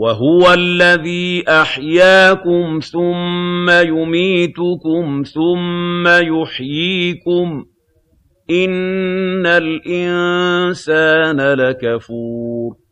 وَهُوَ الَّذِي أَحْيَاكُمْ ثُمَّ يُمِيتُكُمْ ثُمَّ يُحْيِيكُمْ ۗ إِنَّ الْإِنسَانَ لَكَفُورٌ